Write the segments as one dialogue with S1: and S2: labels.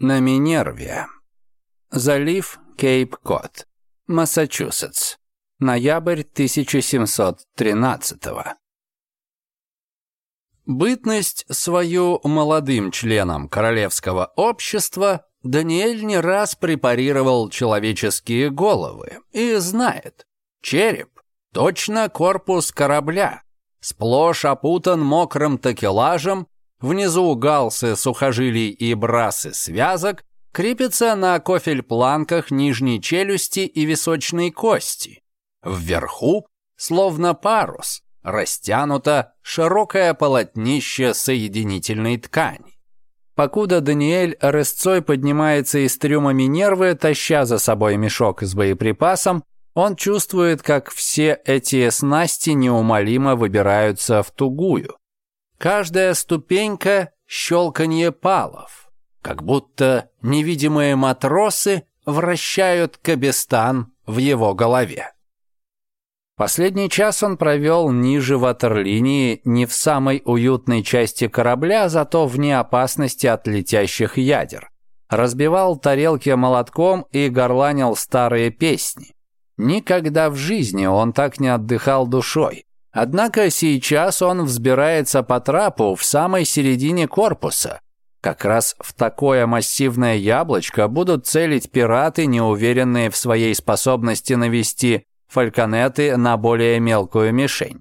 S1: На Минерве. Залив Кейп-Кот. Массачусетс. Ноябрь 1713 -го. Бытность свою молодым членом королевского общества Даниэль не раз препарировал человеческие головы и знает, череп – точно корпус корабля, сплошь опутан мокрым такелажем Внизу галсы, сухожилий и брасы связок крепятся на кофель-планках нижней челюсти и височной кости. Вверху, словно парус, растянуто широкое полотнище соединительной ткани. Покуда Даниэль рысцой поднимается из трюма Минервы, таща за собой мешок с боеприпасом, он чувствует, как все эти снасти неумолимо выбираются в тугую, Каждая ступенька — щелканье палов, как будто невидимые матросы вращают кабестан в его голове. Последний час он провел ниже ватерлинии, не в самой уютной части корабля, зато вне опасности от летящих ядер. Разбивал тарелки молотком и горланил старые песни. Никогда в жизни он так не отдыхал душой. Однако сейчас он взбирается по трапу в самой середине корпуса. Как раз в такое массивное яблочко будут целить пираты, неуверенные в своей способности навести фальконеты на более мелкую мишень.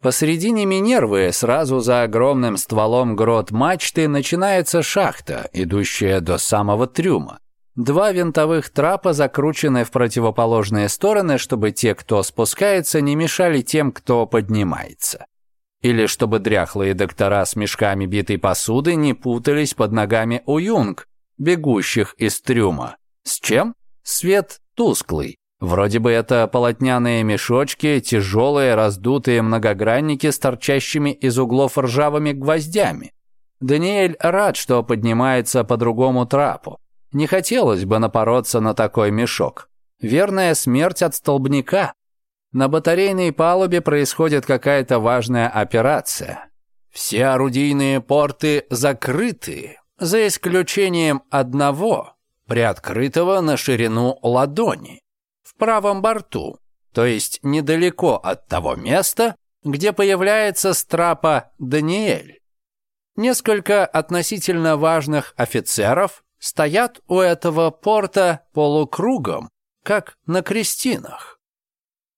S1: Посредине Минервы, сразу за огромным стволом грот мачты, начинается шахта, идущая до самого трюма. Два винтовых трапа закручены в противоположные стороны, чтобы те, кто спускается, не мешали тем, кто поднимается. Или чтобы дряхлые доктора с мешками битой посуды не путались под ногами у юнг, бегущих из трюма. С чем? Свет тусклый. Вроде бы это полотняные мешочки, тяжелые раздутые многогранники с торчащими из углов ржавыми гвоздями. Даниэль рад, что поднимается по другому трапу. Не хотелось бы напороться на такой мешок. Верная смерть от столбняка. На батарейной палубе происходит какая-то важная операция. Все орудийные порты закрыты, за исключением одного, приоткрытого на ширину ладони, в правом борту, то есть недалеко от того места, где появляется страпа Даниэль. Несколько относительно важных офицеров стоят у этого порта полукругом, как на крестинах.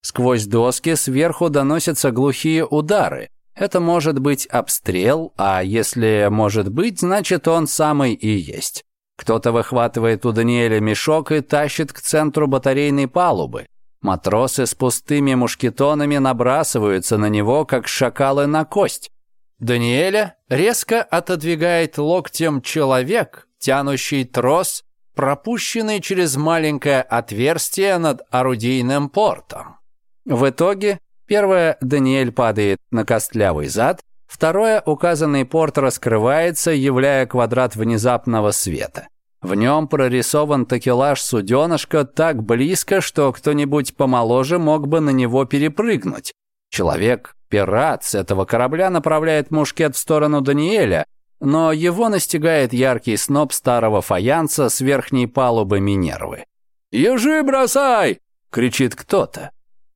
S1: Сквозь доски сверху доносятся глухие удары. Это может быть обстрел, а если может быть, значит он самый и есть. Кто-то выхватывает у Даниэля мешок и тащит к центру батарейной палубы. Матросы с пустыми мушкетонами набрасываются на него, как шакалы на кость. Даниэля резко отодвигает локтем человек, тянущий трос, пропущенный через маленькое отверстие над орудийным портом. В итоге, первое, Даниэль падает на костлявый зад, второе, указанный порт раскрывается, являя квадрат внезапного света. В нем прорисован такелаж суденышка так близко, что кто-нибудь помоложе мог бы на него перепрыгнуть. Человек-пират с этого корабля направляет мушкет в сторону Даниэля, но его настигает яркий сноп старого фаянса с верхней палубы Минервы. «Ежи бросай!» — кричит кто-то.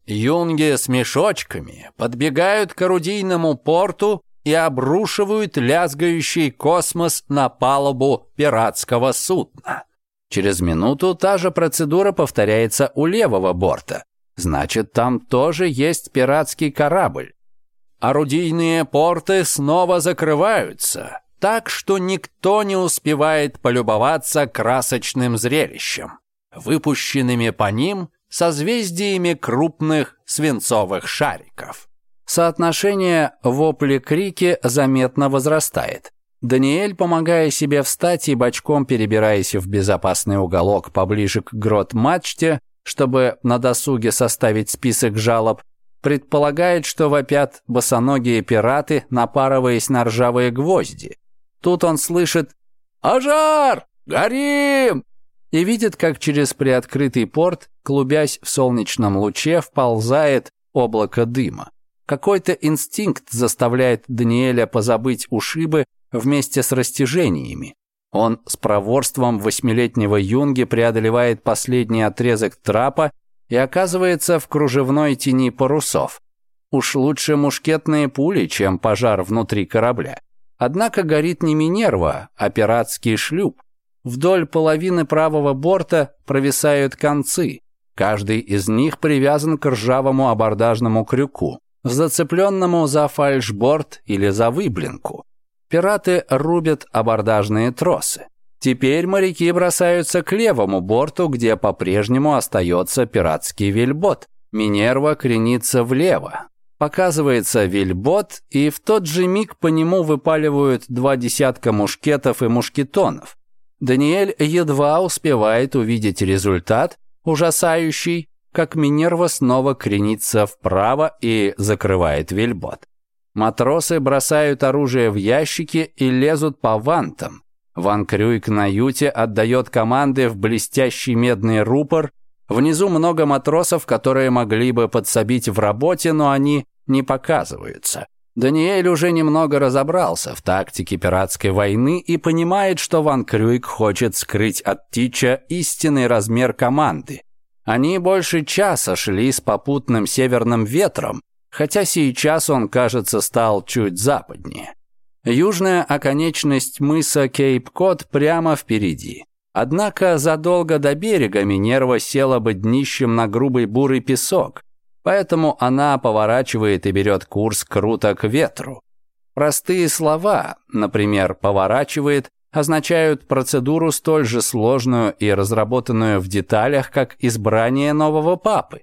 S1: Юнги с мешочками подбегают к орудийному порту и обрушивают лязгающий космос на палубу пиратского судна. Через минуту та же процедура повторяется у левого борта. Значит, там тоже есть пиратский корабль. Орудийные порты снова закрываются, так что никто не успевает полюбоваться красочным зрелищем, выпущенными по ним созвездиями крупных свинцовых шариков. Соотношение вопли-крики заметно возрастает. Даниэль, помогая себе встать и бочком перебираясь в безопасный уголок поближе к грот-мачте, чтобы на досуге составить список жалоб, предполагает, что вопят босоногие пираты, напарываясь на ржавые гвозди, Тут он слышит «Ажар! Горим!» и видит, как через приоткрытый порт, клубясь в солнечном луче, вползает облако дыма. Какой-то инстинкт заставляет Даниэля позабыть ушибы вместе с растяжениями. Он с проворством восьмилетнего юнги преодолевает последний отрезок трапа и оказывается в кружевной тени парусов. Уж лучше мушкетные пули, чем пожар внутри корабля. Однако горит не Минерва, а пиратский шлюп. Вдоль половины правого борта провисают концы. Каждый из них привязан к ржавому абордажному крюку, зацепленному за фальшборт или за выблинку. Пираты рубят абордажные тросы. Теперь моряки бросаются к левому борту, где по-прежнему остается пиратский вельбот. Минерва кренится влево, Показывается вельбот, и в тот же миг по нему выпаливают два десятка мушкетов и мушкетонов. Даниэль едва успевает увидеть результат, ужасающий, как Минерва снова кренится вправо и закрывает вельбот. Матросы бросают оружие в ящики и лезут по вантам. Ван Крюйк на юте отдает команды в блестящий медный рупор. Внизу много матросов, которые могли бы подсобить в работе, но они не показываются. Даниэль уже немного разобрался в тактике пиратской войны и понимает, что Ван Крюик хочет скрыть от Тича истинный размер команды. Они больше часа шли с попутным северным ветром, хотя сейчас он, кажется, стал чуть западнее. Южная оконечность мыса Кейп-Кот прямо впереди. Однако задолго до берега Минерва села бы днищем на грубый бурый песок, Поэтому она поворачивает и берет курс круто к ветру. Простые слова, например, «поворачивает», означают процедуру столь же сложную и разработанную в деталях, как избрание нового папы.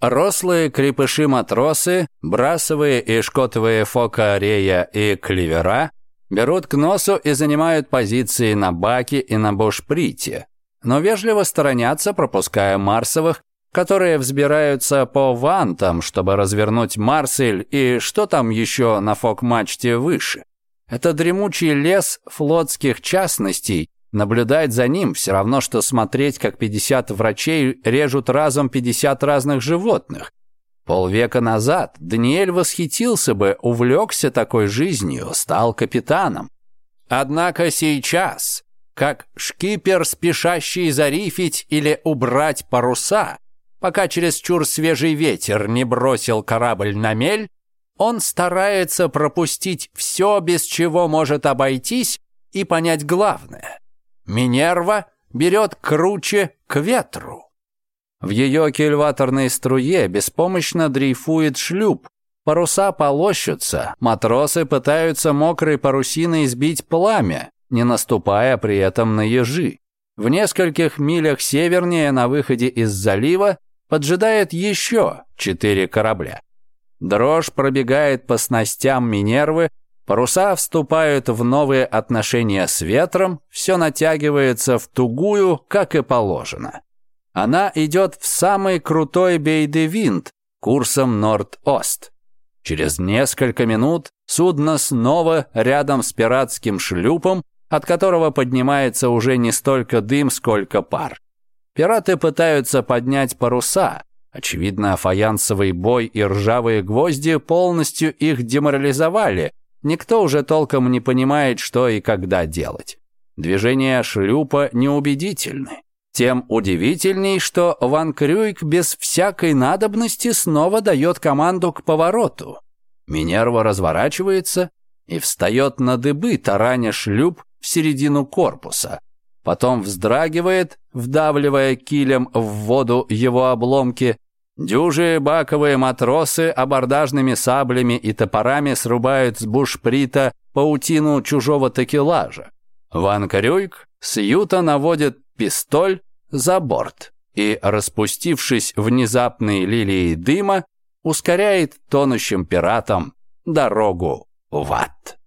S1: Рослые крепыши-матросы, брасовые и шкотовые фокарея и клевера берут к носу и занимают позиции на баке и на бушприте, но вежливо сторонятся, пропуская марсовых, которые взбираются по вантам, чтобы развернуть Марсель и что там еще на фок-мачте выше. Это дремучий лес флотских частностей, наблюдать за ним все равно, что смотреть, как 50 врачей режут разом 50 разных животных. Полвека назад Даниэль восхитился бы, увлекся такой жизнью, стал капитаном. Однако сейчас, как шкипер, спешащий зарифить или убрать паруса, Пока через чур свежий ветер не бросил корабль на мель, он старается пропустить все, без чего может обойтись, и понять главное. Минерва берет круче к ветру. В ее кильваторной струе беспомощно дрейфует шлюп. Паруса полощутся, матросы пытаются мокрой парусиной сбить пламя, не наступая при этом на ежи. В нескольких милях севернее на выходе из залива поджидает еще четыре корабля. Дрожь пробегает по снастям Минервы, паруса вступают в новые отношения с ветром, все натягивается в тугую, как и положено. Она идет в самый крутой бейдевинт курсом Норд-Ост. Через несколько минут судно снова рядом с пиратским шлюпом, от которого поднимается уже не столько дым, сколько пар. Пираты пытаются поднять паруса. Очевидно, фаянсовый бой и ржавые гвозди полностью их деморализовали. Никто уже толком не понимает, что и когда делать. Движения шлюпа неубедительны. Тем удивительней, что Ван Крюик без всякой надобности снова дает команду к повороту. Минерва разворачивается и встает на дыбы, тараня шлюп в середину корпуса потом вздрагивает, вдавливая килем в воду его обломки. Дюжи баковые матросы абордажными саблями и топорами срубают с бушприта паутину чужого такелажа. Ван Карюйк с юта наводит пистоль за борт и, распустившись внезапной лилией дыма, ускоряет тонущим пиратам дорогу в ад.